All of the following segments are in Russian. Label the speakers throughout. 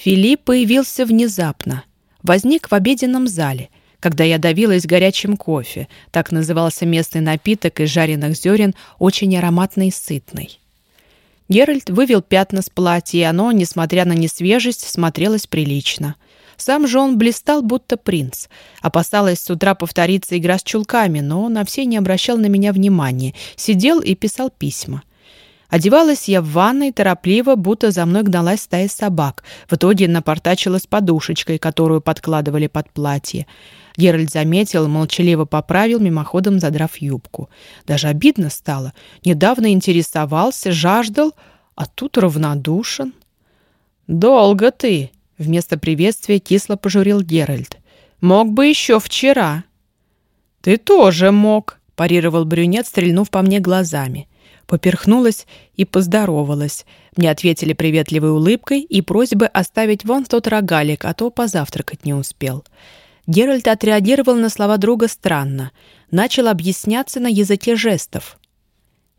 Speaker 1: Филипп появился внезапно. Возник в обеденном зале, когда я давилась горячим кофе. Так назывался местный напиток из жареных зерен, очень ароматный и сытный. Геральт вывел пятна с платья, и оно, несмотря на несвежесть, смотрелось прилично. Сам же он блистал, будто принц. Опасалась с утра повториться игра с чулками, но на все не обращал на меня внимания. Сидел и писал письма. Одевалась я в ванной торопливо, будто за мной гналась стая собак. В итоге напортачила с подушечкой, которую подкладывали под платье. Геральт заметил, молчаливо поправил, мимоходом задрав юбку. Даже обидно стало. Недавно интересовался, жаждал, а тут равнодушен. «Долго ты!» — вместо приветствия кисло пожурил Геральт. «Мог бы еще вчера». «Ты тоже мог», — парировал брюнет, стрельнув по мне глазами. Поперхнулась и поздоровалась. Мне ответили приветливой улыбкой и просьбой оставить вон тот рогалик, а то позавтракать не успел. Геральт отреагировал на слова друга странно. Начал объясняться на языке жестов.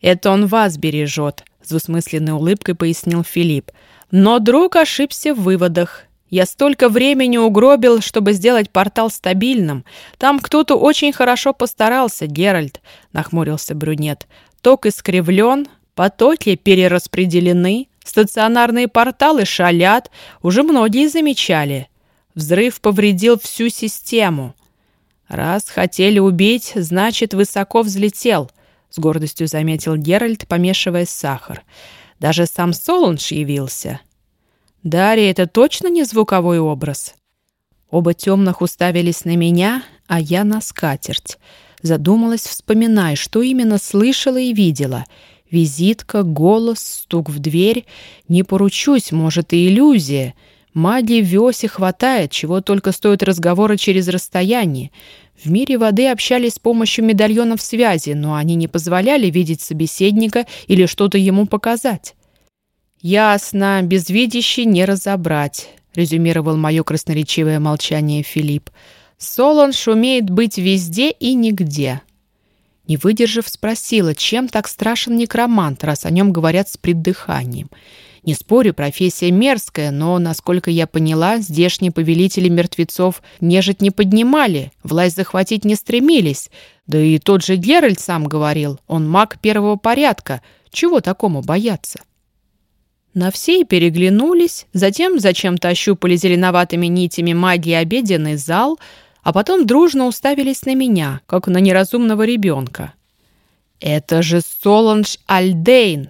Speaker 1: «Это он вас бережет», — с двусмысленной улыбкой пояснил Филипп. «Но друг ошибся в выводах. Я столько времени угробил, чтобы сделать портал стабильным. Там кто-то очень хорошо постарался, Геральт», — нахмурился брюнет. Ток искривлен, потоки перераспределены, стационарные порталы шалят, уже многие замечали. Взрыв повредил всю систему. Раз хотели убить, значит, высоко взлетел, с гордостью заметил Геральт, помешивая сахар. Даже сам Солунж явился. Дарья, это точно не звуковой образ? Оба темных уставились на меня, а я на скатерть. Задумалась, вспоминая, что именно слышала и видела. Визитка, голос, стук в дверь. Не поручусь, может, и иллюзия. Магии в Виосе хватает, чего только стоят разговоры через расстояние. В мире воды общались с помощью медальонов связи, но они не позволяли видеть собеседника или что-то ему показать. «Ясно, без видящей не разобрать», — резюмировал мое красноречивое молчание Филипп. Солонж умеет быть везде и нигде. Не выдержав, спросила, чем так страшен некромант, раз о нем говорят с придыханием. Не спорю, профессия мерзкая, но, насколько я поняла, здешние повелители мертвецов нежить не поднимали, власть захватить не стремились. Да и тот же Геральт сам говорил, он маг первого порядка. Чего такому бояться? На все переглянулись, затем зачем-то ощупали зеленоватыми нитями магии обеденный зал — а потом дружно уставились на меня, как на неразумного ребенка. «Это же Соланж Альдейн!»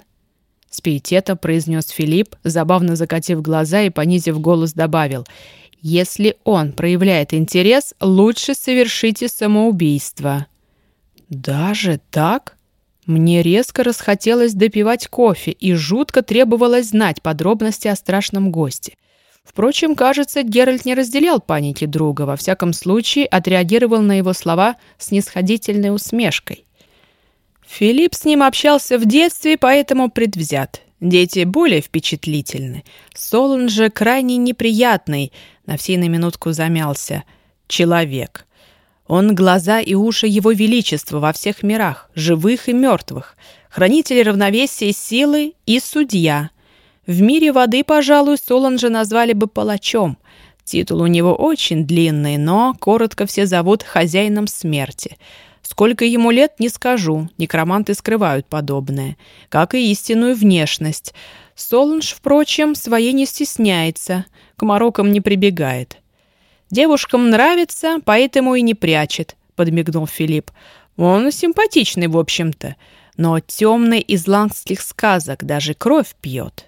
Speaker 1: С пиететом произнес Филипп, забавно закатив глаза и понизив голос добавил. «Если он проявляет интерес, лучше совершите самоубийство». «Даже так?» Мне резко расхотелось допивать кофе и жутко требовалось знать подробности о страшном госте. Впрочем, кажется, Геральт не разделял паники друга, во всяком случае отреагировал на его слова с нисходительной усмешкой. Филипп с ним общался в детстве, поэтому предвзят. Дети более впечатлительны. Солон же крайне неприятный, на всей на минутку замялся. Человек. Он глаза и уши его величества во всех мирах, живых и мертвых, хранитель равновесия силы и судья — в мире воды, пожалуй, Соланжа назвали бы палачом. Титул у него очень длинный, но коротко все зовут хозяином смерти. Сколько ему лет, не скажу, некроманты скрывают подобное, как и истинную внешность. Соланж, впрочем, своей не стесняется, к морокам не прибегает. «Девушкам нравится, поэтому и не прячет», — подмигнул Филипп. «Он симпатичный, в общем-то, но темный из лангских сказок даже кровь пьет».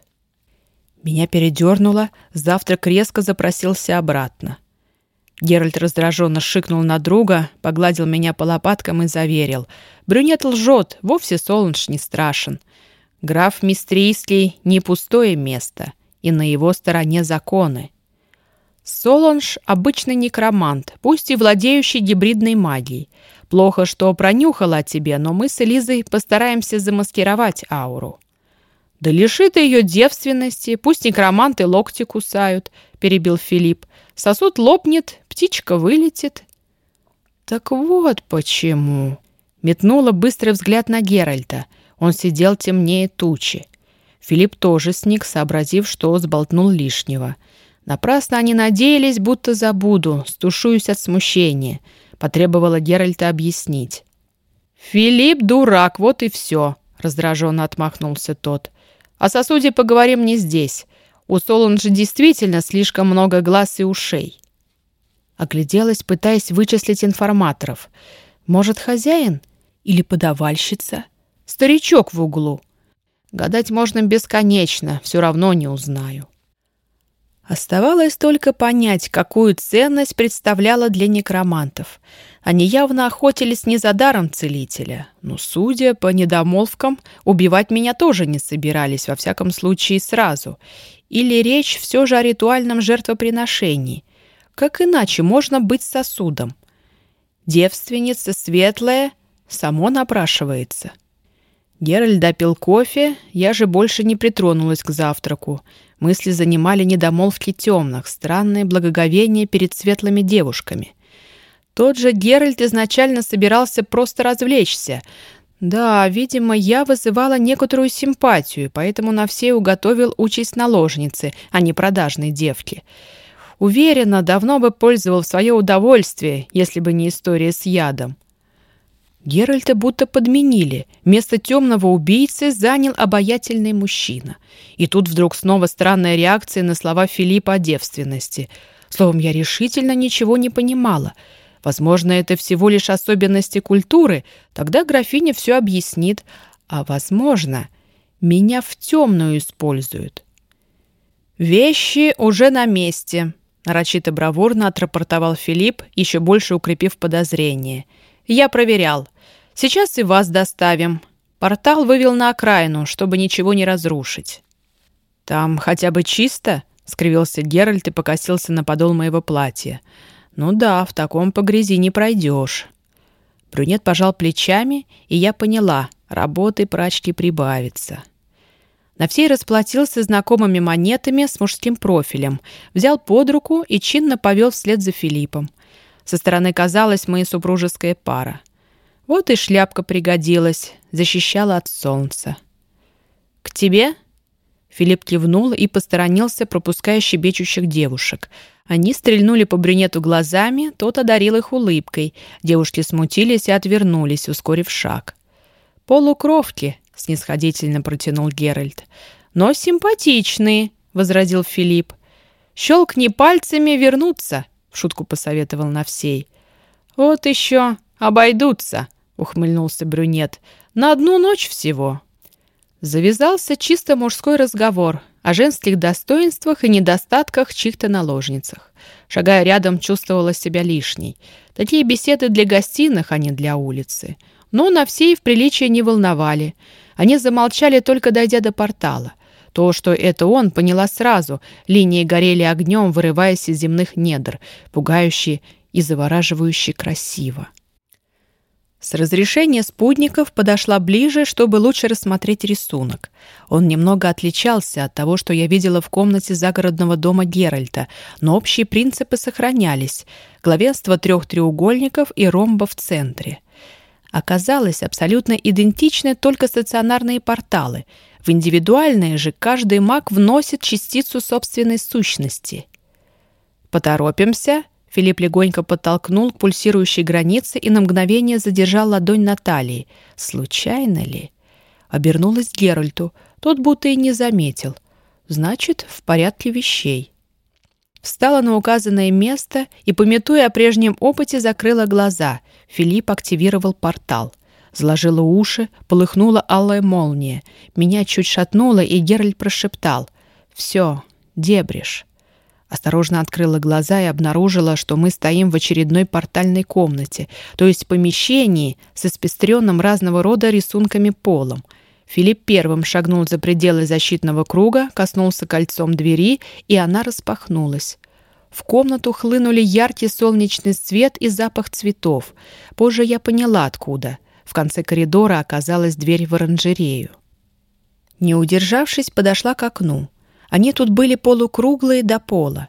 Speaker 1: Меня передернуло, завтрак резко запросился обратно. Геральт раздраженно шикнул на друга, погладил меня по лопаткам и заверил. «Брюнет лжет, вовсе Солунж не страшен. Граф Мистрийский — не пустое место, и на его стороне законы. Солунж — обычный некромант, пусть и владеющий гибридной магией. Плохо, что пронюхала тебе, но мы с Элизой постараемся замаскировать ауру». «Да лиши ты ее девственности, пусть некроманты локти кусают», — перебил Филипп. «Сосуд лопнет, птичка вылетит». «Так вот почему...» Метнула быстрый взгляд на Геральта. Он сидел темнее тучи. Филипп тоже сник, сообразив, что сболтнул лишнего. Напрасно они надеялись, будто забуду, стушуюсь от смущения. Потребовала Геральта объяснить. «Филипп дурак, вот и все», — раздраженно отмахнулся тот. «О сосуде поговорим не здесь. У Солунжа действительно слишком много глаз и ушей». Огляделась, пытаясь вычислить информаторов. «Может, хозяин? Или подавальщица? Старичок в углу?» Гадать можно бесконечно, все равно не узнаю. Оставалось только понять, какую ценность представляла для некромантов. Они явно охотились не за даром целителя, но, судя по недомолвкам, убивать меня тоже не собирались, во всяком случае, сразу. Или речь все же о ритуальном жертвоприношении. Как иначе можно быть сосудом? Девственница светлая само напрашивается. Геральт допил кофе, я же больше не притронулась к завтраку. Мысли занимали недомолвки темных, странное благоговение перед светлыми девушками. Тот же Геральт изначально собирался просто развлечься. Да, видимо, я вызывала некоторую симпатию, поэтому на все уготовил участь наложницы, а не продажной девки. Уверена, давно бы пользовал в свое удовольствие, если бы не история с ядом. Геральта будто подменили. Место темного убийцы занял обаятельный мужчина. И тут вдруг снова странная реакция на слова Филиппа о девственности. Словом, я решительно ничего не понимала. Возможно, это всего лишь особенности культуры. Тогда графиня все объяснит. А возможно, меня в темную используют. «Вещи уже на месте», — нарочито бравурно отрапортовал Филипп, еще больше укрепив подозрение — «Я проверял. Сейчас и вас доставим. Портал вывел на окраину, чтобы ничего не разрушить». «Там хотя бы чисто?» — скривился Геральт и покосился на подол моего платья. «Ну да, в таком по грязи не пройдешь». Брюнет пожал плечами, и я поняла, работы прачки прибавится. На всей расплатился знакомыми монетами с мужским профилем, взял под руку и чинно повел вслед за Филиппом. Со стороны казалось, мы супружеская пара. Вот и шляпка пригодилась, защищала от солнца. «К тебе?» Филипп кивнул и посторонился, пропуская щебечущих девушек. Они стрельнули по брюнету глазами, тот одарил их улыбкой. Девушки смутились и отвернулись, ускорив шаг. «Полукровки», — снисходительно протянул Геральт. «Но симпатичные», — возразил Филипп. «Щелкни пальцами, вернуться», — в шутку посоветовал Навсей. «Вот еще обойдутся», — ухмыльнулся брюнет. «На одну ночь всего». Завязался чисто мужской разговор о женских достоинствах и недостатках чьих-то наложницах. Шагая рядом, чувствовала себя лишней. Такие беседы для гостиных, а не для улицы. Но на все в приличии не волновали. Они замолчали, только дойдя до портала. То, что это он, поняла сразу. Линии горели огнем, вырываясь из земных недр, пугающе и завораживающе красиво. С разрешения спутников подошла ближе, чтобы лучше рассмотреть рисунок. Он немного отличался от того, что я видела в комнате загородного дома Геральта, но общие принципы сохранялись. Главенство трех треугольников и ромба в центре. Оказалось, абсолютно идентичны только стационарные порталы — в индивидуальное же каждый маг вносит частицу собственной сущности. «Поторопимся!» Филипп легонько подтолкнул к пульсирующей границе и на мгновение задержал ладонь на талии. «Случайно ли?» Обернулась к Геральту. Тот будто и не заметил. «Значит, в порядке вещей». Встала на указанное место и, пометуя о прежнем опыте, закрыла глаза. Филипп активировал портал. Сложила уши, полыхнула алая молния. Меня чуть шатнуло, и Геральт прошептал. «Все, дебриш». Осторожно открыла глаза и обнаружила, что мы стоим в очередной портальной комнате, то есть помещении с испестренным разного рода рисунками полом. Филипп первым шагнул за пределы защитного круга, коснулся кольцом двери, и она распахнулась. В комнату хлынули яркий солнечный свет и запах цветов. Позже я поняла, откуда — в конце коридора оказалась дверь в оранжерею. Не удержавшись, подошла к окну. Они тут были полукруглые до пола.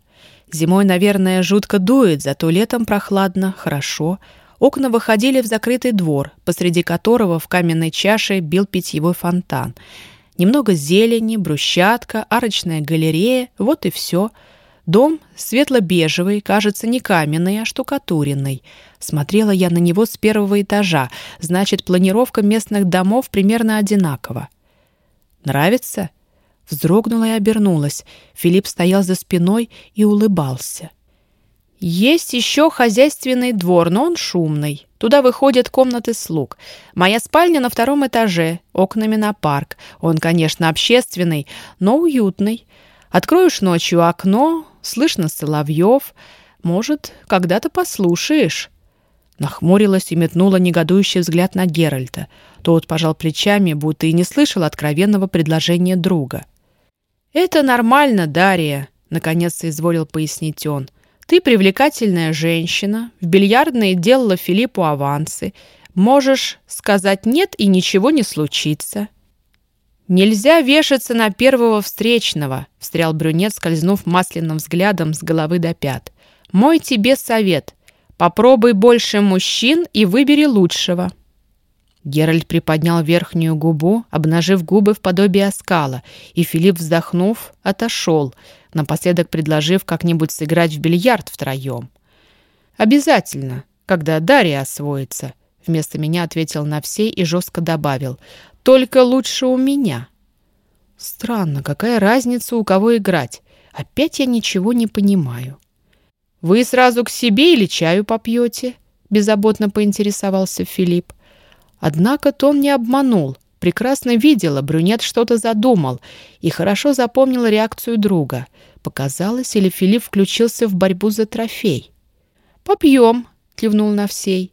Speaker 1: Зимой, наверное, жутко дует, зато летом прохладно, хорошо. Окна выходили в закрытый двор, посреди которого в каменной чаше бил питьевой фонтан. Немного зелени, брусчатка, арочная галерея — вот и все. Дом светло-бежевый, кажется, не каменный, а штукатуренный. Смотрела я на него с первого этажа, значит, планировка местных домов примерно одинакова. «Нравится?» Вздрогнула и обернулась. Филипп стоял за спиной и улыбался. «Есть еще хозяйственный двор, но он шумный. Туда выходят комнаты слуг. Моя спальня на втором этаже, окнами на парк. Он, конечно, общественный, но уютный. Откроешь ночью окно, слышно соловьев. Может, когда-то послушаешь». Нахмурилась и метнула негодующий взгляд на Геральта. Тот пожал плечами, будто и не слышал откровенного предложения друга. «Это нормально, Дарья», — наконец изволил пояснить он. «Ты привлекательная женщина, в бильярдной делала Филиппу авансы. Можешь сказать «нет» и ничего не случится». «Нельзя вешаться на первого встречного», — встрял брюнет, скользнув масляным взглядом с головы до пят. «Мой тебе совет. Попробуй больше мужчин и выбери лучшего». Геральт приподнял верхнюю губу, обнажив губы в подобие оскала, и Филипп, вздохнув, отошел, напоследок предложив как-нибудь сыграть в бильярд втроем. «Обязательно, когда Дарья освоится», — вместо меня ответил на все и жестко добавил. «Только лучше у меня». «Странно, какая разница, у кого играть? Опять я ничего не понимаю». «Вы сразу к себе или чаю попьете?» — беззаботно поинтересовался Филипп. Однако Тон не обманул. Прекрасно видела, брюнет что-то задумал и хорошо запомнила реакцию друга. Показалось, или Филипп включился в борьбу за трофей. «Попьем», — кивнул Навсей.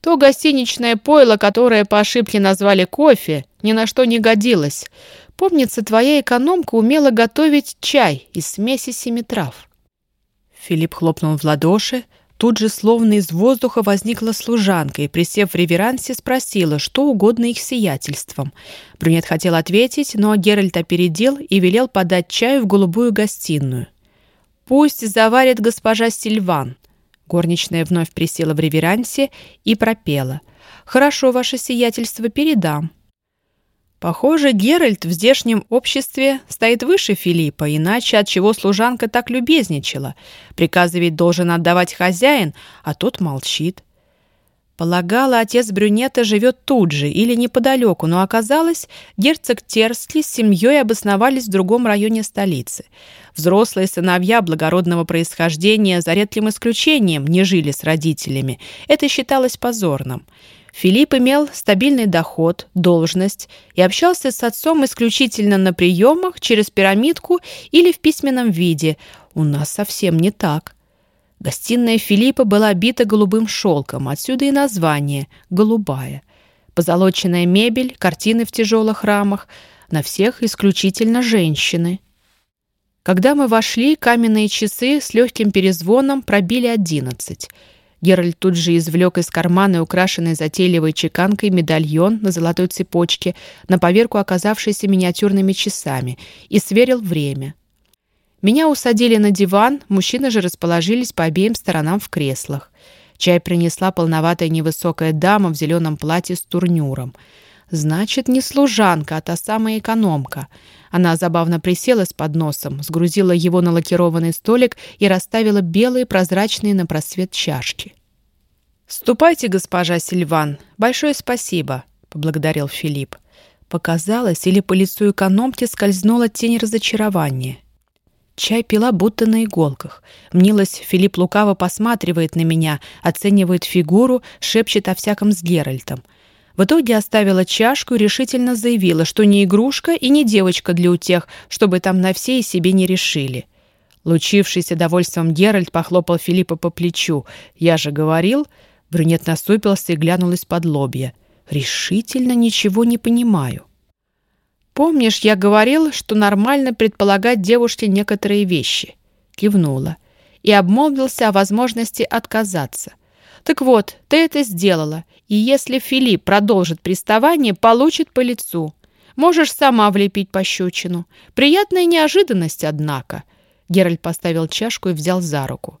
Speaker 1: «То гостиничное пойло, которое по ошибке назвали кофе, ни на что не годилось. Помнится, твоя экономка умела готовить чай из смеси семи трав». Филипп хлопнул в ладоши, Тут же, словно из воздуха, возникла служанка и, присев в реверансе, спросила, что угодно их сиятельством. Брюнет хотел ответить, но Геральт опередил и велел подать чаю в голубую гостиную. «Пусть заварит госпожа Сильван». Горничная вновь присела в реверансе и пропела. «Хорошо, ваше сиятельство, передам». Похоже, Геральт в здешнем обществе стоит выше Филиппа, иначе от чего служанка так любезничала. Приказы ведь должен отдавать хозяин, а тот молчит. Полагала, отец брюнета живет тут же или неподалеку, но оказалось, герцог Терсли с семьей обосновались в другом районе столицы. Взрослые сыновья благородного происхождения за редким исключением не жили с родителями. Это считалось позорным. Филипп имел стабильный доход, должность и общался с отцом исключительно на приемах, через пирамидку или в письменном виде. У нас совсем не так. Гостиная Филиппа была обита голубым шелком, отсюда и название «голубая». Позолоченная мебель, картины в тяжелых рамах, на всех исключительно женщины. Когда мы вошли, каменные часы с легким перезвоном пробили одиннадцать – Геральт тут же извлек из кармана украшенный затейливой чеканкой медальон на золотой цепочке, на поверку оказавшийся миниатюрными часами, и сверил время. Меня усадили на диван, мужчины же расположились по обеим сторонам в креслах. Чай принесла полноватая невысокая дама в зеленом платье с турнюром. Значит, не служанка, а та самая экономка. Она забавно присела с подносом, сгрузила его на лакированный столик и расставила белые прозрачные на просвет чашки. «Ступайте, госпожа Сильван. Большое спасибо», — поблагодарил Филипп. Показалось, или по лицу экономки скользнула тень разочарования. Чай пила будто на иголках. Мнилось, Филипп лукаво посматривает на меня, оценивает фигуру, шепчет о всяком с Геральтом — в итоге оставила чашку и решительно заявила, что не игрушка и не девочка для утех, чтобы там на все и себе не решили. Лучившийся довольством Геральт похлопал Филиппа по плечу. «Я же говорил...» Брюнет наступился и глянул из-под лобья. «Решительно ничего не понимаю». «Помнишь, я говорил, что нормально предполагать девушке некоторые вещи?» Кивнула. И обмолвился о возможности отказаться – так вот, ты это сделала, и если Филипп продолжит приставание, получит по лицу. Можешь сама влепить пощечину. Приятная неожиданность, однако». Геральт поставил чашку и взял за руку.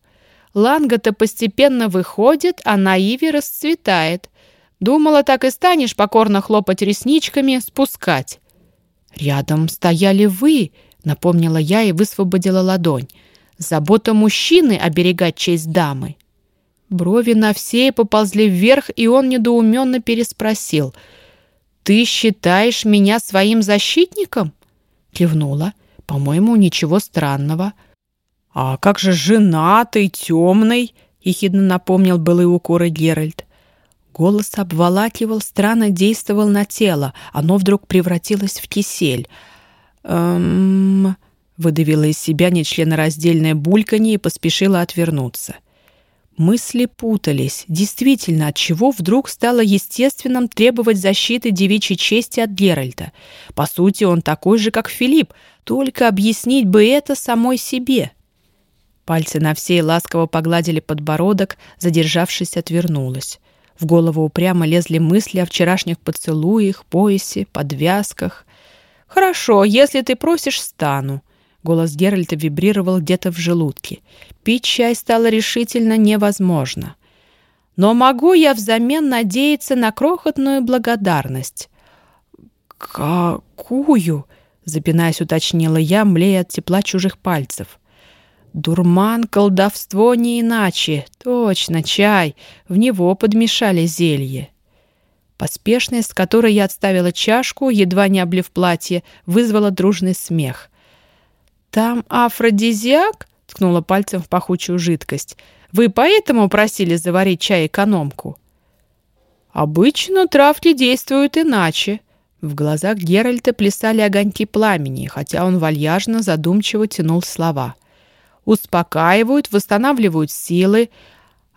Speaker 1: «Ланга-то постепенно выходит, а на Иве расцветает. Думала, так и станешь покорно хлопать ресничками, спускать». «Рядом стояли вы», — напомнила я и высвободила ладонь. Забота мужчины — оберегать честь дамы. Брови на все поползли вверх, и он недоуменно переспросил. «Ты считаешь меня своим защитником?» Кивнула. «По-моему, ничего странного». «А как же женатый, темный?» — ехидно напомнил былые укоры Геральт. Голос обволакивал, странно действовал на тело. Оно вдруг превратилось в кисель. «Эм...» — выдавила из себя нечленораздельное бульканье и поспешила отвернуться. Мысли путались. Действительно, от чего вдруг стало естественным требовать защиты девичьей чести от Геральта? По сути, он такой же, как Филипп, только объяснить бы это самой себе. Пальцы на всей ласково погладили подбородок, задержавшись, отвернулась. В голову упрямо лезли мысли о вчерашних поцелуях, поясе, подвязках. «Хорошо, если ты просишь, стану». Голос Геральта вибрировал где-то в желудке. Пить чай стало решительно невозможно. «Но могу я взамен надеяться на крохотную благодарность?» «Какую?» — запинаясь, уточнила я, млея от тепла чужих пальцев. Дурман, колдовство не иначе. Точно, чай. В него подмешали зелье. Поспешность, с которой я отставила чашку, едва не облив платье, вызвала дружный смех. «Там афродизиак?» — ткнула пальцем в пахучую жидкость. «Вы поэтому просили заварить чай экономку?» «Обычно травки действуют иначе». В глазах Геральта плясали огоньки пламени, хотя он вальяжно, задумчиво тянул слова — успокаивают, восстанавливают силы.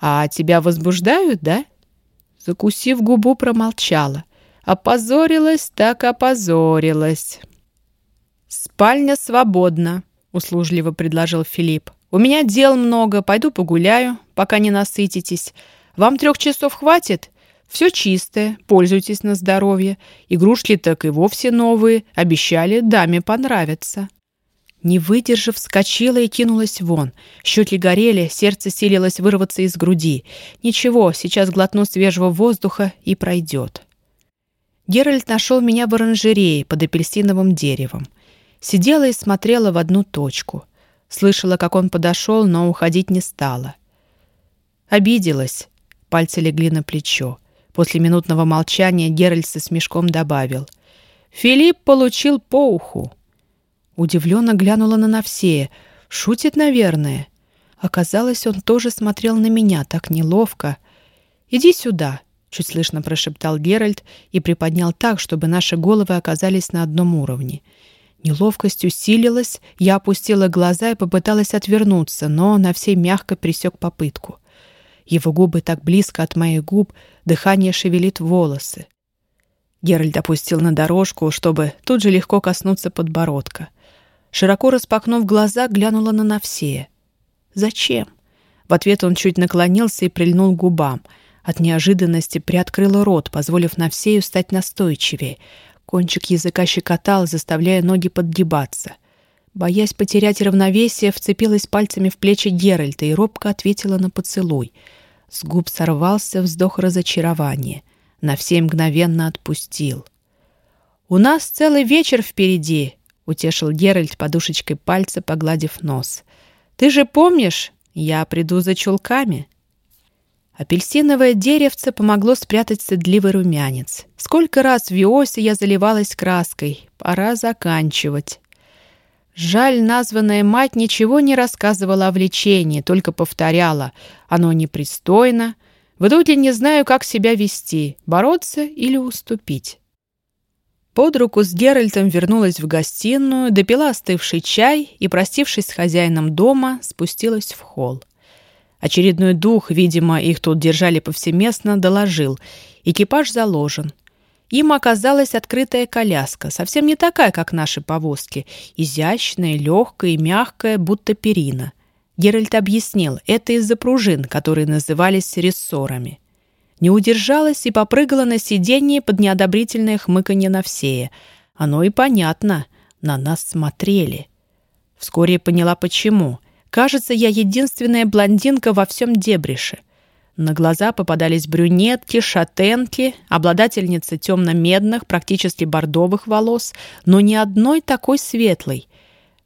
Speaker 1: А тебя возбуждают, да?» Закусив губу, промолчала. Опозорилась, так опозорилась. «Спальня свободна», — услужливо предложил Филипп. «У меня дел много, пойду погуляю, пока не насытитесь. Вам трех часов хватит? Все чистое, пользуйтесь на здоровье. Игрушки так и вовсе новые, обещали, даме понравятся». Не выдержав, вскочила и кинулась вон. Щеки горели, сердце силилось вырваться из груди. Ничего, сейчас глотну свежего воздуха и пройдет. Геральт нашел меня в оранжерее под апельсиновым деревом. Сидела и смотрела в одну точку. Слышала, как он подошел, но уходить не стала. Обиделась. Пальцы легли на плечо. После минутного молчания Геральт со смешком добавил. «Филипп получил по уху». Удивленно глянула на Навсея. Шутит, наверное. Оказалось, он тоже смотрел на меня так неловко. «Иди сюда», — чуть слышно прошептал Геральт и приподнял так, чтобы наши головы оказались на одном уровне. Неловкость усилилась, я опустила глаза и попыталась отвернуться, но на всей мягко присек попытку. Его губы так близко от моих губ, дыхание шевелит волосы. Геральт опустил на дорожку, чтобы тут же легко коснуться подбородка. Широко распахнув глаза, глянула на Навсея. «Зачем?» В ответ он чуть наклонился и прильнул к губам. От неожиданности приоткрыла рот, позволив Навсею стать настойчивее. Кончик языка щекотал, заставляя ноги подгибаться. Боясь потерять равновесие, вцепилась пальцами в плечи Геральта и робко ответила на поцелуй. С губ сорвался вздох разочарования. На все мгновенно отпустил. «У нас целый вечер впереди», утешил Геральт подушечкой пальца, погладив нос. «Ты же помнишь, я приду за чулками?» Апельсиновое деревце помогло спрятать стыдливый румянец. Сколько раз в Виосе я заливалась краской. Пора заканчивать. Жаль, названная мать ничего не рассказывала о влечении, только повторяла. Оно непристойно. В итоге не знаю, как себя вести, бороться или уступить. Под руку с Геральтом вернулась в гостиную, допила остывший чай и, простившись с хозяином дома, спустилась в холл. Очередной дух, видимо, их тут держали повсеместно, доложил. Экипаж заложен. Им оказалась открытая коляска, совсем не такая, как наши повозки. Изящная, легкая и мягкая, будто перина. Геральт объяснил, это из-за пружин, которые назывались рессорами не удержалась и попрыгала на сиденье под неодобрительное хмыканье Навсея. Оно и понятно, на нас смотрели. Вскоре поняла, почему. Кажется, я единственная блондинка во всем Дебрише. На глаза попадались брюнетки, шатенки, обладательницы темно-медных, практически бордовых волос, но ни одной такой светлой.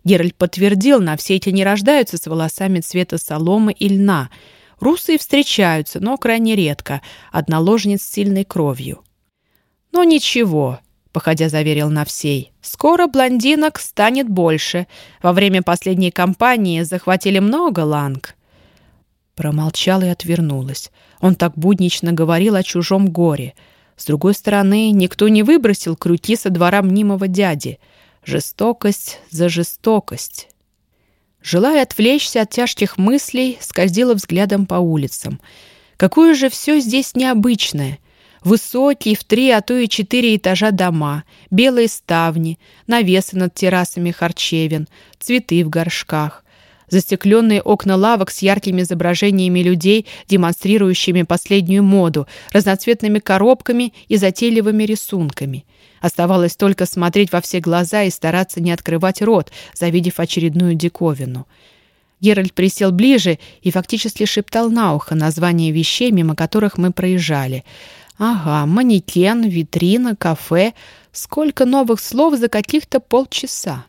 Speaker 1: Геральт подтвердил, на все эти не рождаются с волосами цвета соломы и льна. Русые встречаются, но крайне редко, одноложниц с сильной кровью. «Но ничего», — походя заверил Навсей, — «скоро блондинок станет больше. Во время последней кампании захватили много ланг». Промолчала и отвернулась. Он так буднично говорил о чужом горе. С другой стороны, никто не выбросил крюки со двора мнимого дяди — Жестокость за жестокость. Желая отвлечься от тяжких мыслей, скользила взглядом по улицам. Какое же все здесь необычное. Высокие в три, а то и четыре этажа дома, белые ставни, навесы над террасами харчевин, цветы в горшках. Застекленные окна лавок с яркими изображениями людей, демонстрирующими последнюю моду, разноцветными коробками и затейливыми рисунками. Оставалось только смотреть во все глаза и стараться не открывать рот, завидев очередную диковину. Геральт присел ближе и фактически шептал на ухо названия вещей, мимо которых мы проезжали. «Ага, манекен, витрина, кафе. Сколько новых слов за каких-то полчаса!»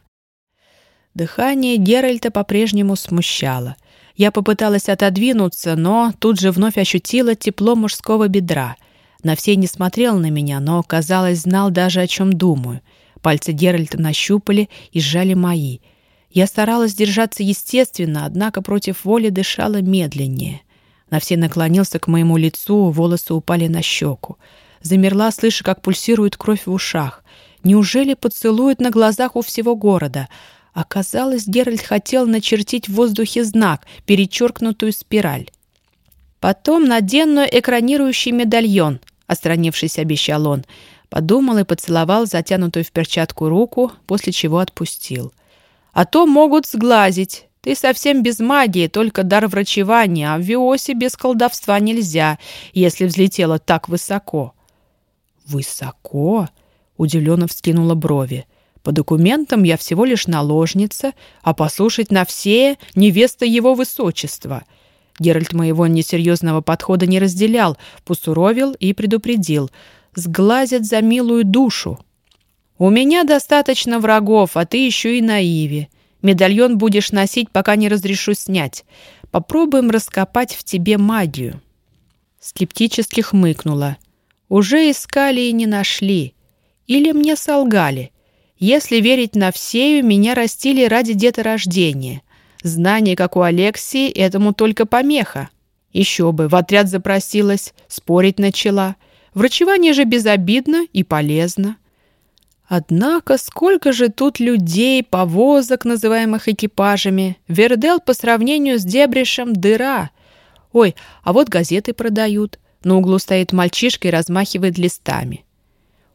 Speaker 1: Дыхание Геральта по-прежнему смущало. Я попыталась отодвинуться, но тут же вновь ощутила тепло мужского бедра. На все не смотрел на меня, но, казалось, знал даже, о чем думаю. Пальцы Геральта нащупали и сжали мои. Я старалась держаться естественно, однако против воли дышала медленнее. На все наклонился к моему лицу, волосы упали на щеку. Замерла, слыша, как пульсирует кровь в ушах. Неужели поцелует на глазах у всего города — Оказалось, Геральт хотел начертить в воздухе знак, перечеркнутую спираль. Потом надену экранирующий медальон, остранившись, обещал он. Подумал и поцеловал затянутую в перчатку руку, после чего отпустил. А то могут сглазить. Ты совсем без магии, только дар врачевания, а в Виосе без колдовства нельзя, если взлетела так высоко. «Высоко?» — удивленно вскинула брови. По документам я всего лишь наложница, а послушать на все — невеста его высочества. Геральт моего несерьезного подхода не разделял, посуровил и предупредил. Сглазят за милую душу. «У меня достаточно врагов, а ты еще и наиви. Медальон будешь носить, пока не разрешу снять. Попробуем раскопать в тебе магию». Скептически хмыкнула. «Уже искали и не нашли. Или мне солгали. Если верить на всею, меня растили ради деторождения. Знание, как у Алексии, этому только помеха. Еще бы, в отряд запросилась, спорить начала. Врачевание же безобидно и полезно. Однако сколько же тут людей, повозок, называемых экипажами. Вердел по сравнению с Дебришем дыра. Ой, а вот газеты продают. На углу стоит мальчишка и размахивает листами.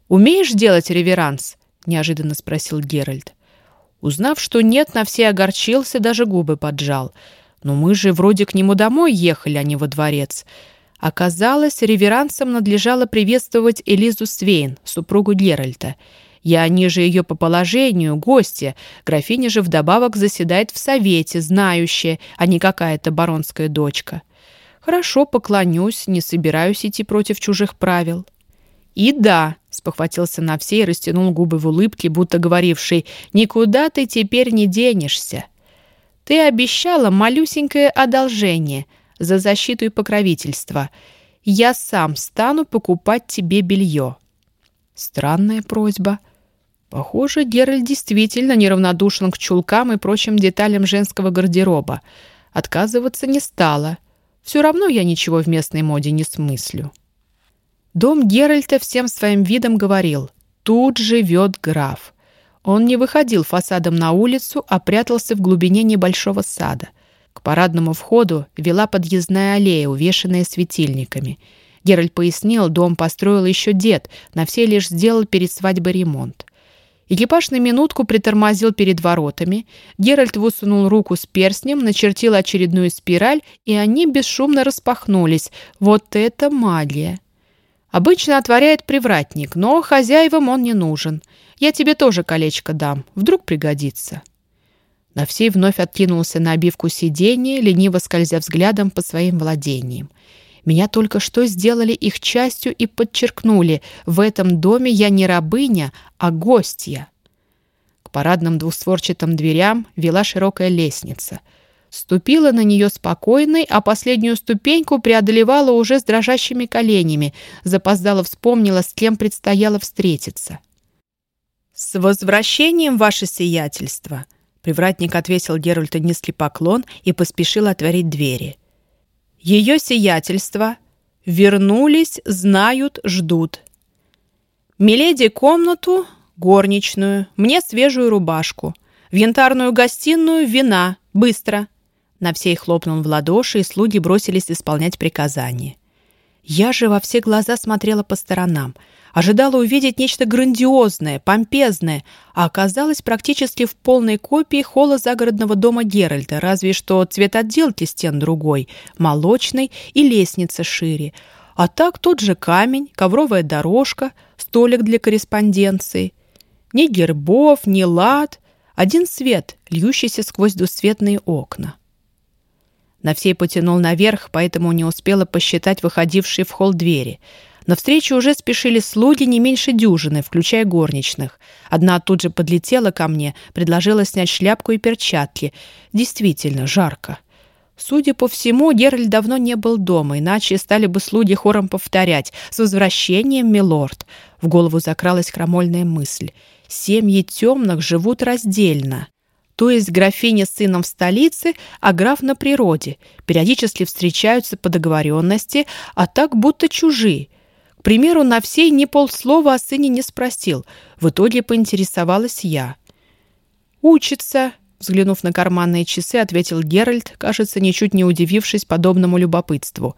Speaker 1: «Умеешь делать реверанс?» — неожиданно спросил Геральт. Узнав, что нет, на все огорчился, даже губы поджал. Но мы же вроде к нему домой ехали, а не во дворец. Оказалось, реверансом надлежало приветствовать Элизу Свейн, супругу Геральта. Я ниже ее по положению, гостья. Графиня же вдобавок заседает в совете, знающая, а не какая-то баронская дочка. Хорошо, поклонюсь, не собираюсь идти против чужих правил. И да, спохватился на все и растянул губы в улыбке, будто говоривший «Никуда ты теперь не денешься». «Ты обещала малюсенькое одолжение за защиту и покровительство. Я сам стану покупать тебе белье». Странная просьба. Похоже, Геральт действительно неравнодушен к чулкам и прочим деталям женского гардероба. Отказываться не стала. Все равно я ничего в местной моде не смыслю. Дом Геральта всем своим видом говорил «Тут живет граф». Он не выходил фасадом на улицу, а прятался в глубине небольшого сада. К парадному входу вела подъездная аллея, увешанная светильниками. Геральт пояснил, дом построил еще дед, на все лишь сделал перед свадьбой ремонт. Экипаж на минутку притормозил перед воротами. Геральт высунул руку с перстнем, начертил очередную спираль, и они бесшумно распахнулись. Вот это магия! Обычно отворяет привратник, но хозяевам он не нужен. Я тебе тоже колечко дам, вдруг пригодится». Навсей вновь откинулся на обивку сиденья, лениво скользя взглядом по своим владениям. Меня только что сделали их частью и подчеркнули, в этом доме я не рабыня, а гостья. К парадным двустворчатым дверям вела широкая лестница. Ступила на нее спокойной, а последнюю ступеньку преодолевала уже с дрожащими коленями, запоздала вспомнила, с кем предстояло встретиться. «С возвращением, ваше сиятельство!» Привратник отвесил Геральту низкий поклон и поспешил отворить двери. «Ее сиятельство! Вернулись, знают, ждут!» «Миледи комнату, горничную, мне свежую рубашку, в янтарную гостиную вина, быстро!» На всей хлопнул в ладоши, и слуги бросились исполнять приказания. Я же во все глаза смотрела по сторонам, ожидала увидеть нечто грандиозное, помпезное, а оказалось практически в полной копии холла загородного дома Геральта, разве что цвет отделки стен другой, молочный и лестница шире, а так тот же камень, ковровая дорожка, столик для корреспонденции. Ни гербов, ни лад, один свет, льющийся сквозь двусветные окна. На всей потянул наверх, поэтому не успела посчитать выходившие в холл двери. На встречу уже спешили слуги не меньше дюжины, включая горничных. Одна тут же подлетела ко мне, предложила снять шляпку и перчатки. Действительно, жарко. Судя по всему, Геральт давно не был дома, иначе стали бы слуги хором повторять «С возвращением, милорд!» В голову закралась крамольная мысль. «Семьи темных живут раздельно». То есть графиня с сыном в столице, а граф на природе. Периодически встречаются по договоренности, а так будто чужие. К примеру, на всей ни полслова о сыне не спросил. В итоге поинтересовалась я. «Учится», Взглянув на карманные часы, ответил Геральт, кажется, ничуть не удивившись подобному любопытству.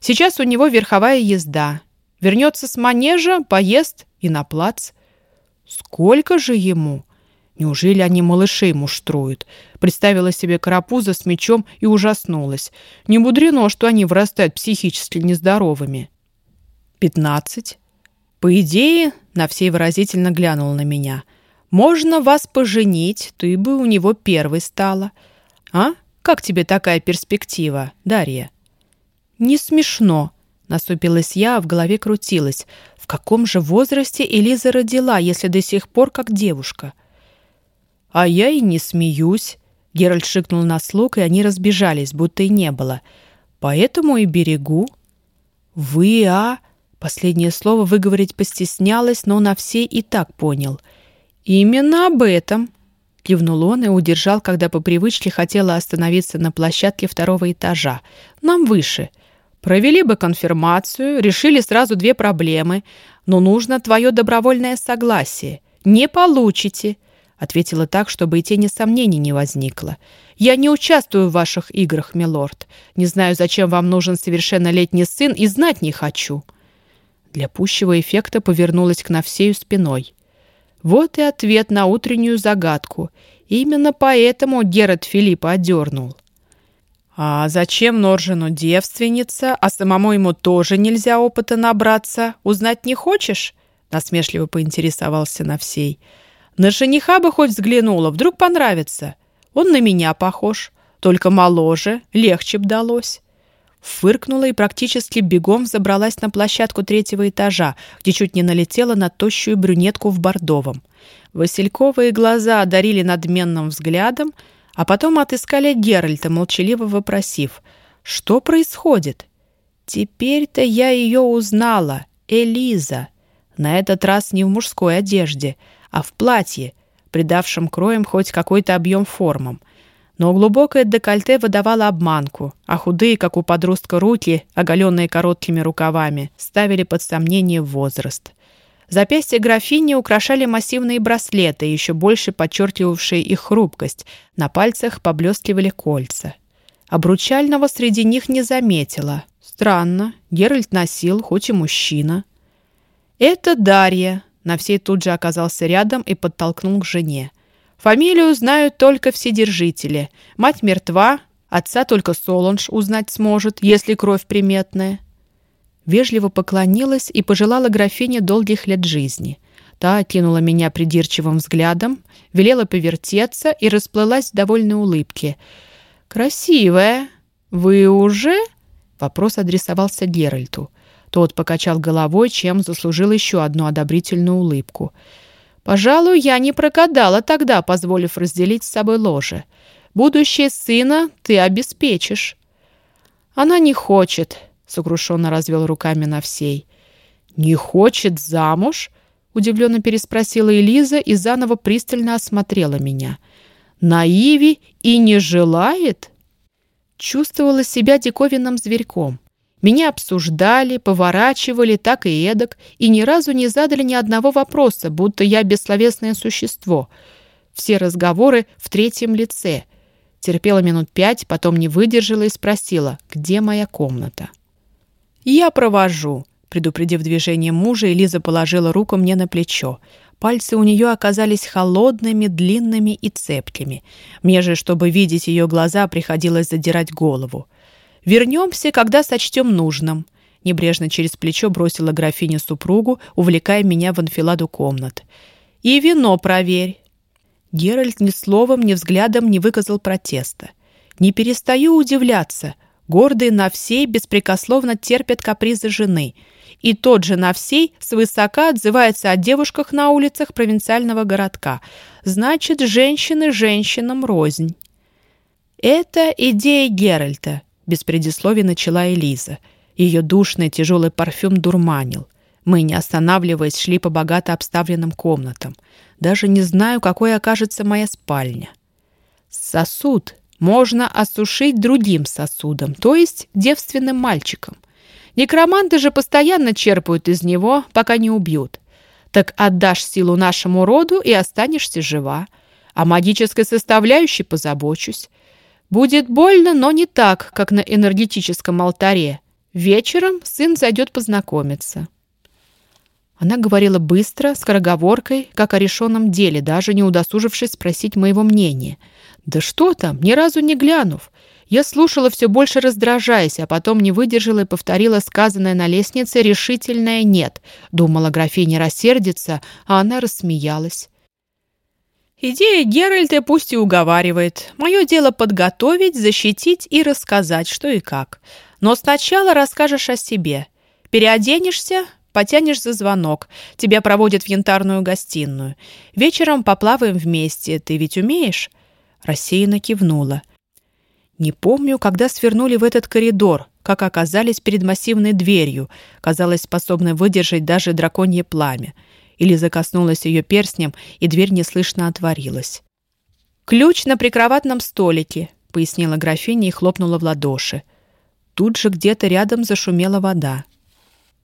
Speaker 1: «Сейчас у него верховая езда. Вернется с манежа, поест и на плац». «Сколько же ему?» Неужели они малышей муштруют? Представила себе карапуза с мечом и ужаснулась. Не мудрено, что они вырастают психически нездоровыми. «Пятнадцать?» По идее, на всей выразительно глянул на меня – можно вас поженить, ты бы у него первой стала. А? Как тебе такая перспектива, Дарья?» «Не смешно», — насупилась я, а в голове крутилась. «В каком же возрасте Элиза родила, если до сих пор как девушка?» «А я и не смеюсь», — Геральт шикнул на слуг, и они разбежались, будто и не было. «Поэтому и берегу». «Вы, а...» Последнее слово выговорить постеснялась, но на все и так понял — «Именно об этом», — кивнул он и удержал, когда по привычке хотела остановиться на площадке второго этажа. «Нам выше. Провели бы конфирмацию, решили сразу две проблемы, но нужно твое добровольное согласие. Не получите», — ответила так, чтобы и тени сомнений не возникло. «Я не участвую в ваших играх, милорд. Не знаю, зачем вам нужен совершеннолетний сын, и знать не хочу». Для пущего эффекта повернулась к Навсею спиной. Вот и ответ на утреннюю загадку. Именно поэтому Герат Филиппа одернул. «А зачем Норжину девственница, а самому ему тоже нельзя опыта набраться? Узнать не хочешь?» Насмешливо поинтересовался Навсей. «На жениха бы хоть взглянула, вдруг понравится. Он на меня похож, только моложе, легче б далось» фыркнула и практически бегом забралась на площадку третьего этажа, где чуть не налетела на тощую брюнетку в бордовом. Васильковые глаза одарили надменным взглядом, а потом отыскали Геральта, молчаливо вопросив, «Что происходит?» «Теперь-то я ее узнала, Элиза. На этот раз не в мужской одежде, а в платье, придавшем кроем хоть какой-то объем формам — но глубокое декольте выдавало обманку, а худые, как у подростка, руки, оголенные короткими рукавами, ставили под сомнение возраст. Запястья графини украшали массивные браслеты, еще больше подчеркивавшие их хрупкость. На пальцах поблескивали кольца. Обручального среди них не заметила. Странно, Геральт носил, хоть и мужчина. «Это Дарья», — на всей тут же оказался рядом и подтолкнул к жене. Фамилию знают только вседержители. Мать мертва, отца только Солонж узнать сможет, если кровь приметная. Вежливо поклонилась и пожелала графине долгих лет жизни. Та окинула меня придирчивым взглядом, велела повертеться и расплылась в довольной улыбке. «Красивая! Вы уже?» Вопрос адресовался Геральту. Тот покачал головой, чем заслужил еще одну одобрительную улыбку. Пожалуй, я не прогадала тогда, позволив разделить с собой ложе. Будущее сына ты обеспечишь. Она не хочет, сокрушенно развел руками на всей. Не хочет замуж? Удивленно переспросила Элиза и заново пристально осмотрела меня. Наиви и не желает? Чувствовала себя диковинным зверьком. Меня обсуждали, поворачивали так и эдак, и ни разу не задали ни одного вопроса, будто я бессловесное существо. Все разговоры в третьем лице. Терпела минут пять, потом не выдержала и спросила, где моя комната. «Я провожу», — предупредив движение мужа, Элиза положила руку мне на плечо. Пальцы у нее оказались холодными, длинными и цепкими. Мне же, чтобы видеть ее глаза, приходилось задирать голову. «Вернемся, когда сочтем нужным», — небрежно через плечо бросила графиня супругу, увлекая меня в анфиладу комнат. «И вино проверь». Геральт ни словом, ни взглядом не выказал протеста. «Не перестаю удивляться. Гордые на всей беспрекословно терпят капризы жены. И тот же на всей свысока отзывается о девушках на улицах провинциального городка. Значит, женщины женщинам рознь». «Это идея Геральта», без предисловий начала Элиза. Ее душный тяжелый парфюм дурманил. Мы, не останавливаясь, шли по богато обставленным комнатам. Даже не знаю, какой окажется моя спальня. Сосуд можно осушить другим сосудом, то есть девственным мальчиком. Некроманты же постоянно черпают из него, пока не убьют. Так отдашь силу нашему роду и останешься жива. О магической составляющей позабочусь. Будет больно, но не так, как на энергетическом алтаре. Вечером сын зайдет познакомиться. Она говорила быстро, скороговоркой, как о решенном деле, даже не удосужившись спросить моего мнения. «Да что там, ни разу не глянув!» Я слушала все больше раздражаясь, а потом не выдержала и повторила сказанное на лестнице решительное «нет». Думала, графиня рассердится, а она рассмеялась. Идея Геральта пусть и уговаривает. Мое дело подготовить, защитить и рассказать, что и как. Но сначала расскажешь о себе. Переоденешься, потянешь за звонок. Тебя проводят в янтарную гостиную. Вечером поплаваем вместе. Ты ведь умеешь?» Рассеянно кивнула. «Не помню, когда свернули в этот коридор, как оказались перед массивной дверью, казалось, способной выдержать даже драконье пламя или закоснулась ее перстнем, и дверь неслышно отворилась. «Ключ на прикроватном столике», — пояснила графиня и хлопнула в ладоши. Тут же где-то рядом зашумела вода.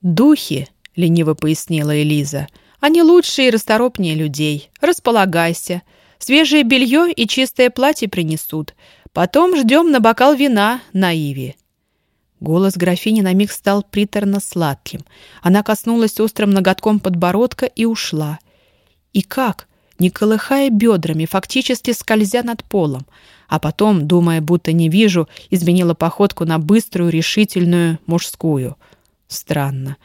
Speaker 1: «Духи», — лениво пояснила Элиза, — «они лучшие и расторопнее людей. Располагайся. Свежее белье и чистое платье принесут. Потом ждем на бокал вина на Иве». Голос графини на миг стал приторно-сладким. Она коснулась острым ноготком подбородка и ушла. И как? Не колыхая бедрами, фактически скользя над полом. А потом, думая, будто не вижу, изменила походку на быструю, решительную, мужскую. Странно.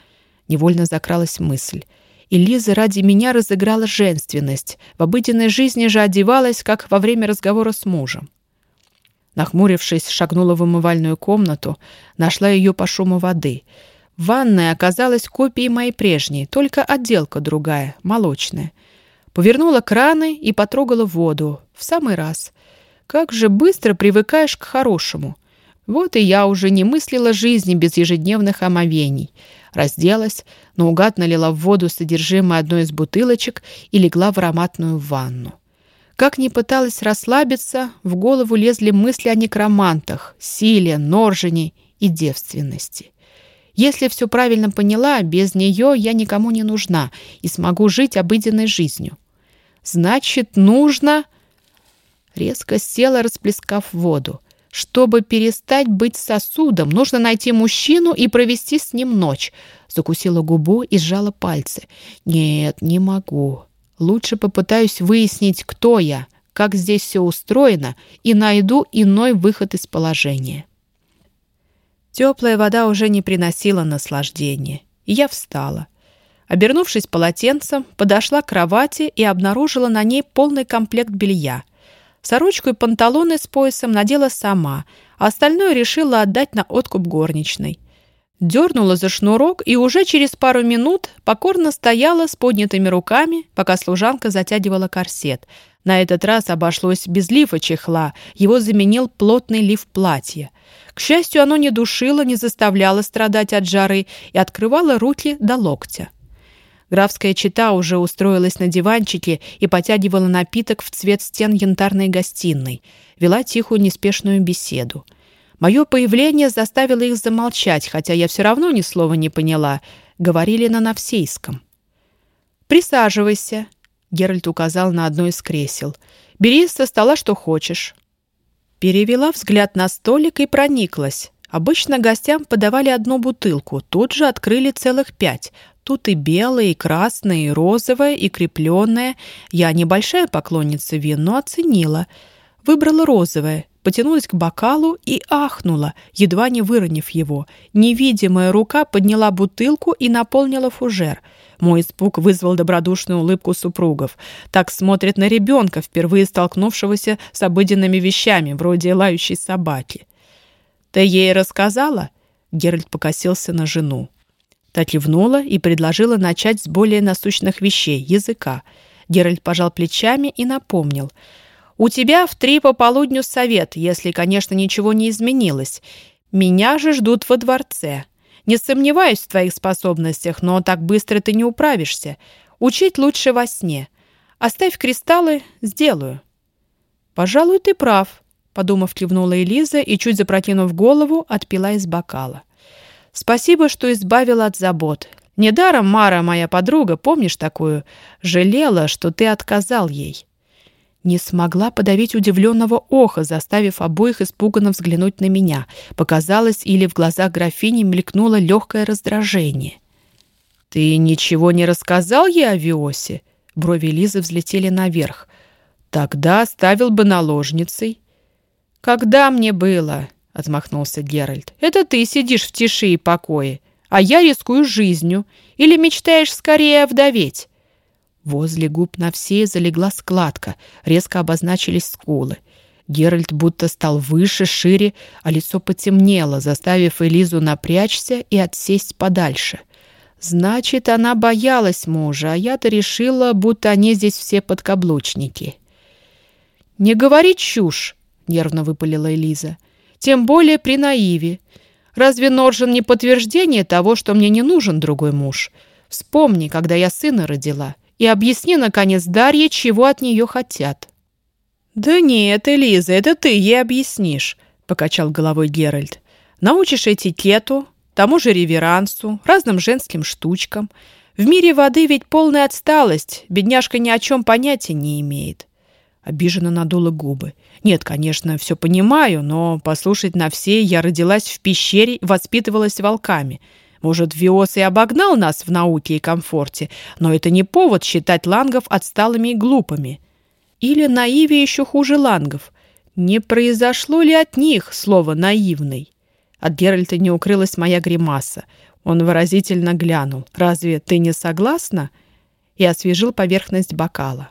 Speaker 1: Невольно закралась мысль. И Лиза ради меня разыграла женственность. В обыденной жизни же одевалась, как во время разговора с мужем. Нахмурившись, шагнула в умывальную комнату, нашла ее по шуму воды. Ванная оказалась копией моей прежней, только отделка другая, молочная. Повернула краны и потрогала воду. В самый раз. Как же быстро привыкаешь к хорошему. Вот и я уже не мыслила жизни без ежедневных омовений. Разделась, наугад налила в воду содержимое одной из бутылочек и легла в ароматную ванну. Как ни пыталась расслабиться, в голову лезли мысли о некромантах, силе, норжине и девственности. Если все правильно поняла, без нее я никому не нужна и смогу жить обыденной жизнью. Значит, нужно... Резко села, расплескав воду. Чтобы перестать быть сосудом, нужно найти мужчину и провести с ним ночь. Закусила губу и сжала пальцы. Нет, не могу. Лучше попытаюсь выяснить, кто я, как здесь все устроено, и найду иной выход из положения. Теплая вода уже не приносила наслаждения, и я встала. Обернувшись полотенцем, подошла к кровати и обнаружила на ней полный комплект белья. Сорочку и панталоны с поясом надела сама, а остальное решила отдать на откуп горничной. Дернула за шнурок и уже через пару минут покорно стояла с поднятыми руками, пока служанка затягивала корсет. На этот раз обошлось без лифа чехла, его заменил плотный лиф платья. К счастью, оно не душило, не заставляло страдать от жары и открывало руки до локтя. Графская чита уже устроилась на диванчике и потягивала напиток в цвет стен янтарной гостиной, вела тихую неспешную беседу. Мое появление заставило их замолчать, хотя я все равно ни слова не поняла. Говорили на Навсейском. «Присаживайся», — Геральт указал на одно из кресел. «Бери со стола, что хочешь». Перевела взгляд на столик и прониклась. Обычно гостям подавали одну бутылку, тут же открыли целых пять. Тут и белое, и красное, и розовое, и крепленное. Я небольшая поклонница вин, но оценила. Выбрала розовое, потянулась к бокалу и ахнула, едва не выронив его. Невидимая рука подняла бутылку и наполнила фужер. Мой испуг вызвал добродушную улыбку супругов. Так смотрят на ребенка, впервые столкнувшегося с обыденными вещами, вроде лающей собаки. «Ты ей рассказала?» Геральт покосился на жену. Та кивнула и предложила начать с более насущных вещей — языка. Геральт пожал плечами и напомнил — у тебя в три пополудню совет, если, конечно, ничего не изменилось. Меня же ждут во дворце. Не сомневаюсь в твоих способностях, но так быстро ты не управишься. Учить лучше во сне. Оставь кристаллы, сделаю». «Пожалуй, ты прав», — подумав, кивнула Элиза и, чуть запрокинув голову, отпила из бокала. «Спасибо, что избавила от забот. Недаром Мара, моя подруга, помнишь такую, жалела, что ты отказал ей». Не смогла подавить удивленного оха, заставив обоих испуганно взглянуть на меня. Показалось, или в глазах графини мелькнуло легкое раздражение. «Ты ничего не рассказал ей о Виосе?» Брови Лизы взлетели наверх. «Тогда оставил бы наложницей». «Когда мне было?» — отмахнулся Геральт. «Это ты сидишь в тиши и покое, а я рискую жизнью. Или мечтаешь скорее вдоветь?» Возле губ на все залегла складка, резко обозначились скулы. Геральт будто стал выше, шире, а лицо потемнело, заставив Элизу напрячься и отсесть подальше. Значит, она боялась мужа, а я-то решила, будто они здесь все подкаблучники. «Не говори чушь!» — нервно выпалила Элиза. «Тем более при наиве. Разве Норжен не подтверждение того, что мне не нужен другой муж? Вспомни, когда я сына родила и объясни, наконец, Дарье, чего от нее хотят». «Да нет, Элиза, это ты ей объяснишь», — покачал головой Геральт. «Научишь этикету, тому же реверансу, разным женским штучкам. В мире воды ведь полная отсталость, бедняжка ни о чем понятия не имеет». Обиженно надула губы. «Нет, конечно, все понимаю, но послушать на все я родилась в пещере и воспитывалась волками». Может, Виос и обогнал нас в науке и комфорте, но это не повод считать лангов отсталыми и глупыми. Или наиве еще хуже лангов. Не произошло ли от них слово «наивный»? От Геральта не укрылась моя гримаса. Он выразительно глянул. «Разве ты не согласна?» и освежил поверхность бокала.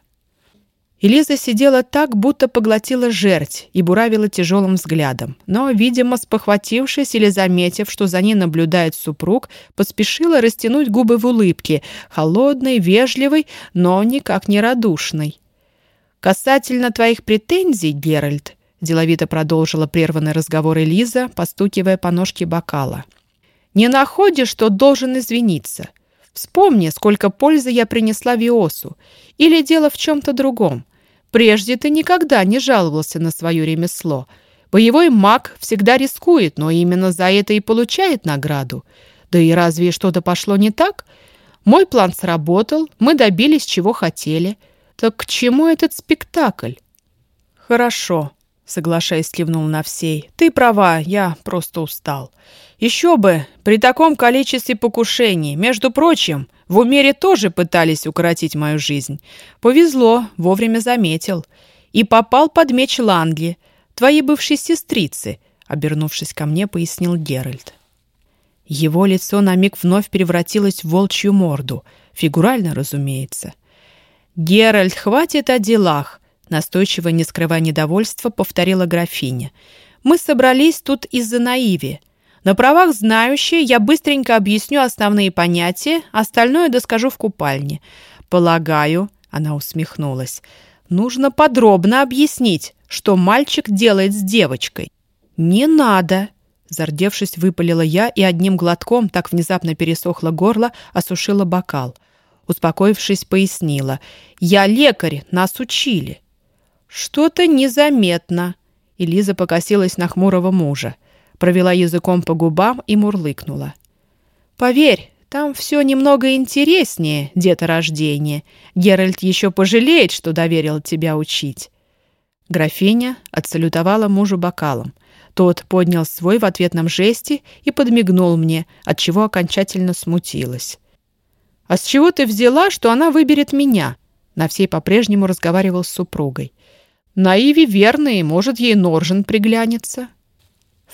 Speaker 1: Элиза сидела так, будто поглотила жерть и буравила тяжелым взглядом. Но, видимо, спохватившись или заметив, что за ней наблюдает супруг, поспешила растянуть губы в улыбке, холодной, вежливой, но никак не радушной. «Касательно твоих претензий, Геральт», — деловито продолжила прерванный разговор Элиза, постукивая по ножке бокала. «Не находишь, что должен извиниться? Вспомни, сколько пользы я принесла Виосу. Или дело в чем-то другом?» Прежде ты никогда не жаловался на свое ремесло. Боевой маг всегда рискует, но именно за это и получает награду. Да и разве что-то пошло не так? Мой план сработал, мы добились, чего хотели. Так к чему этот спектакль? Хорошо, соглашаясь, кивнул на всей. Ты права, я просто устал. Еще бы, при таком количестве покушений, между прочим, в Умере тоже пытались укоротить мою жизнь. Повезло, вовремя заметил. И попал под меч Лангли, твоей бывшей сестрицы, обернувшись ко мне, пояснил Геральт. Его лицо на миг вновь превратилось в волчью морду, фигурально, разумеется. «Геральт, хватит о делах!» Настойчиво, не скрывая недовольства, повторила графиня. «Мы собрались тут из-за наиви. На правах знающей я быстренько объясню основные понятия, остальное доскажу в купальне. Полагаю, она усмехнулась, нужно подробно объяснить, что мальчик делает с девочкой. Не надо, Зардевшись, выпалила я и одним глотком, так внезапно пересохло горло, осушила бокал. Успокоившись, пояснила. «Я лекарь, нас учили». «Что-то незаметно». И Лиза покосилась на хмурого мужа провела языком по губам и мурлыкнула. «Поверь, там все немного интереснее, деторождение. Геральт еще пожалеет, что доверил тебя учить». Графиня отсалютовала мужу бокалом. Тот поднял свой в ответном жесте и подмигнул мне, от чего окончательно смутилась. «А с чего ты взяла, что она выберет меня?» На всей по-прежнему разговаривал с супругой. «Наиви верный, может, ей Норжен приглянется».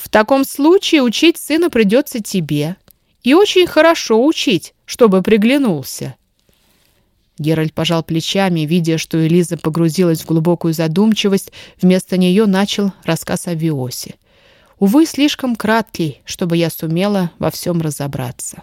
Speaker 1: В таком случае учить сына придется тебе. И очень хорошо учить, чтобы приглянулся. Геральт пожал плечами, видя, что Элиза погрузилась в глубокую задумчивость, вместо нее начал рассказ о Виосе. Увы, слишком краткий, чтобы я сумела во всем разобраться.